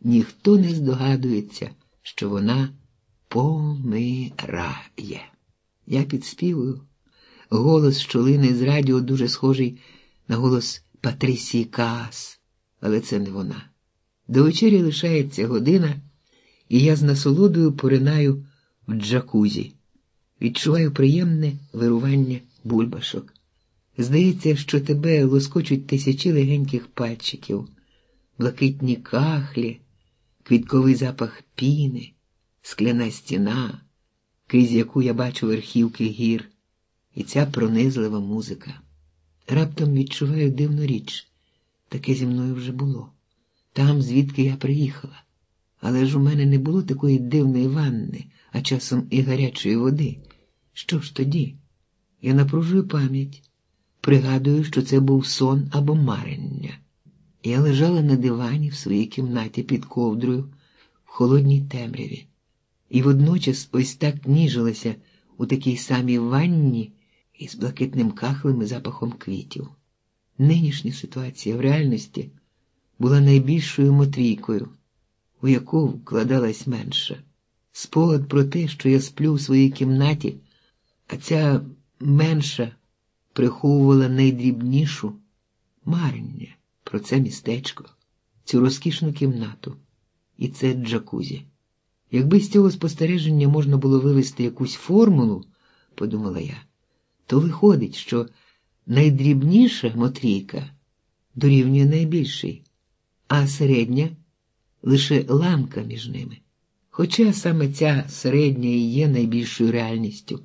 ніхто не здогадується, що вона помирає. Я підспівую. Голос щолини з радіо дуже схожий на голос Патрісії Каас, але це не вона. До вечері лишається година, і я з насолодою поринаю в джакузі. Відчуваю приємне вирування бульбашок. Здається, що тебе лоскочуть тисячі легеньких пальчиків, блакитні кахлі, квітковий запах піни, скляна стіна, крізь яку я бачу верхівки гір, і ця пронизлива музика. Раптом відчуваю дивну річ. Таке зі мною вже було. Там, звідки я приїхала. Але ж у мене не було такої дивної ванни, а часом і гарячої води. Що ж тоді? Я напружую пам'ять, пригадую, що це був сон або марення. Я лежала на дивані в своїй кімнаті під ковдрою в холодній темряві, і водночас ось так ніжилася у такій самій ванні із блакитним кахлем і запахом квітів. Нинішня ситуація в реальності була найбільшою мотрійкою, у яку вкладалась менша. Спогад про те, що я сплю в своїй кімнаті, а ця менша приховувала найдрібнішу марення про це містечко, цю розкішну кімнату і це джакузі. Якби з цього спостереження можна було вивести якусь формулу, подумала я, то виходить, що найдрібніша мотрійка дорівнює найбільшій, а середня лише ламка між ними. Хоча саме ця середня і є найбільшою реальністю.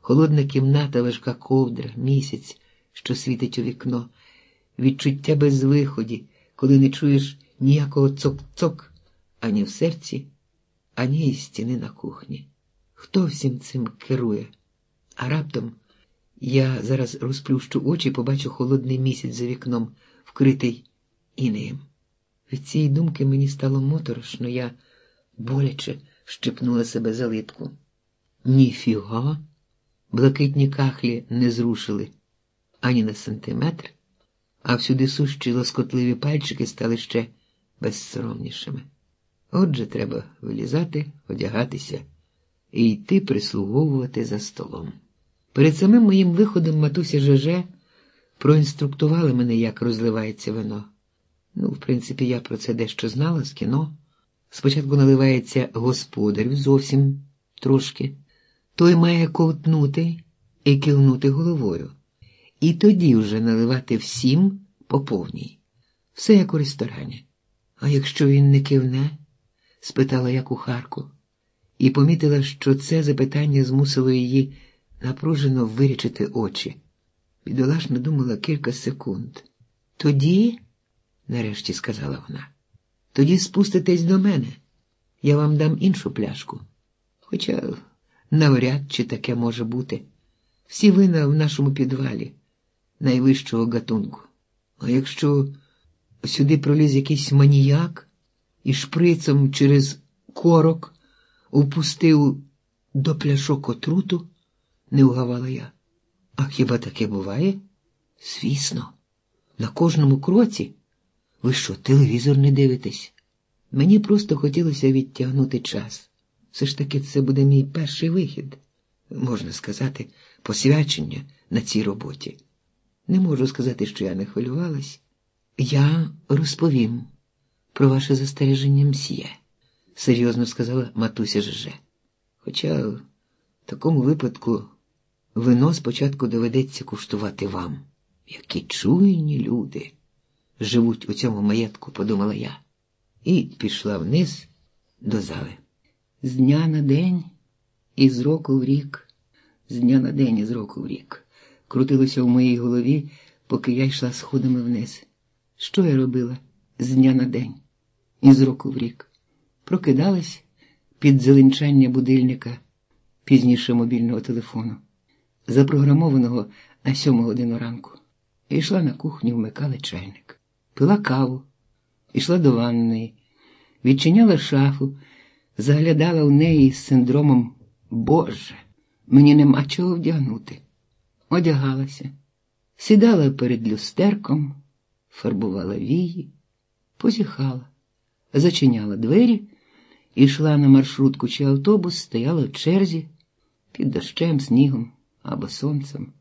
Холодна кімната, важка ковдра, місяць, що світить у вікно, відчуття безвиході, коли не чуєш ніякого цок-цок ані в серці, ані із стіни на кухні. Хто всім цим керує? А раптом я зараз розплющу очі і побачу холодний місяць за вікном, вкритий інеєм. Від цієї думки мені стало моторошно, я боляче щепнула себе за литку. Ніфіга, блакитні кахлі не зрушили ані на сантиметр, а всюди сущі лоскотливі пальчики стали ще безсоромнішими. Отже, треба вилізати, одягатися і йти прислуговувати за столом. Перед самим моїм виходом матуся Жеже проінструктувала мене, як розливається вино. Ну, в принципі, я про це дещо знала з кіно. Спочатку наливається господар зовсім трошки, той має ковтнути і кивнути головою, і тоді вже наливати всім по повній. Все як у ресторані. А якщо він не кивне? спитала я кухарку, і помітила, що це запитання змусило її напружено вирічити очі. Бідолашно думала кілька секунд. Тоді, нарешті сказала вона, тоді спуститесь до мене, я вам дам іншу пляшку. Хоча навряд чи таке може бути. Всі вина в нашому підвалі найвищого гатунку. А якщо сюди проліз якийсь маніяк і шприцем через корок упустив до пляшок отруту, не угавала я. А хіба таке буває? Звісно, на кожному кроці. Ви що, телевізор не дивитесь? Мені просто хотілося відтягнути час. Все ж таки, це буде мій перший вихід, можна сказати, посвячення на цій роботі. Не можу сказати, що я не хвилювалась. Я розповім про ваше застереження мсьє, серйозно сказала матуся Жеже. Хоча в такому випадку вино спочатку доведеться куштувати вам. Які чуйні люди живуть у цьому маєтку, подумала я, і пішла вниз до зали. З дня на день і з року в рік, з дня на день і з року в рік, крутилося в моїй голові, поки я йшла сходами вниз. Що я робила з дня на день і з року в рік? Прокидалась під зеленчання будильника, пізніше мобільного телефону, запрограмованого на сьому годину ранку. І йшла на кухню, вмикала чайник, пила каву, йшла до ванної, відчиняла шафу, заглядала в неї з синдромом Боже, мені нема чого вдягнути. Одягалася, сідала перед люстерком, фарбувала вії, позіхала, зачиняла двері, йшла на маршрутку чи автобус, стояла в черзі під дощем, снігом або сонцем.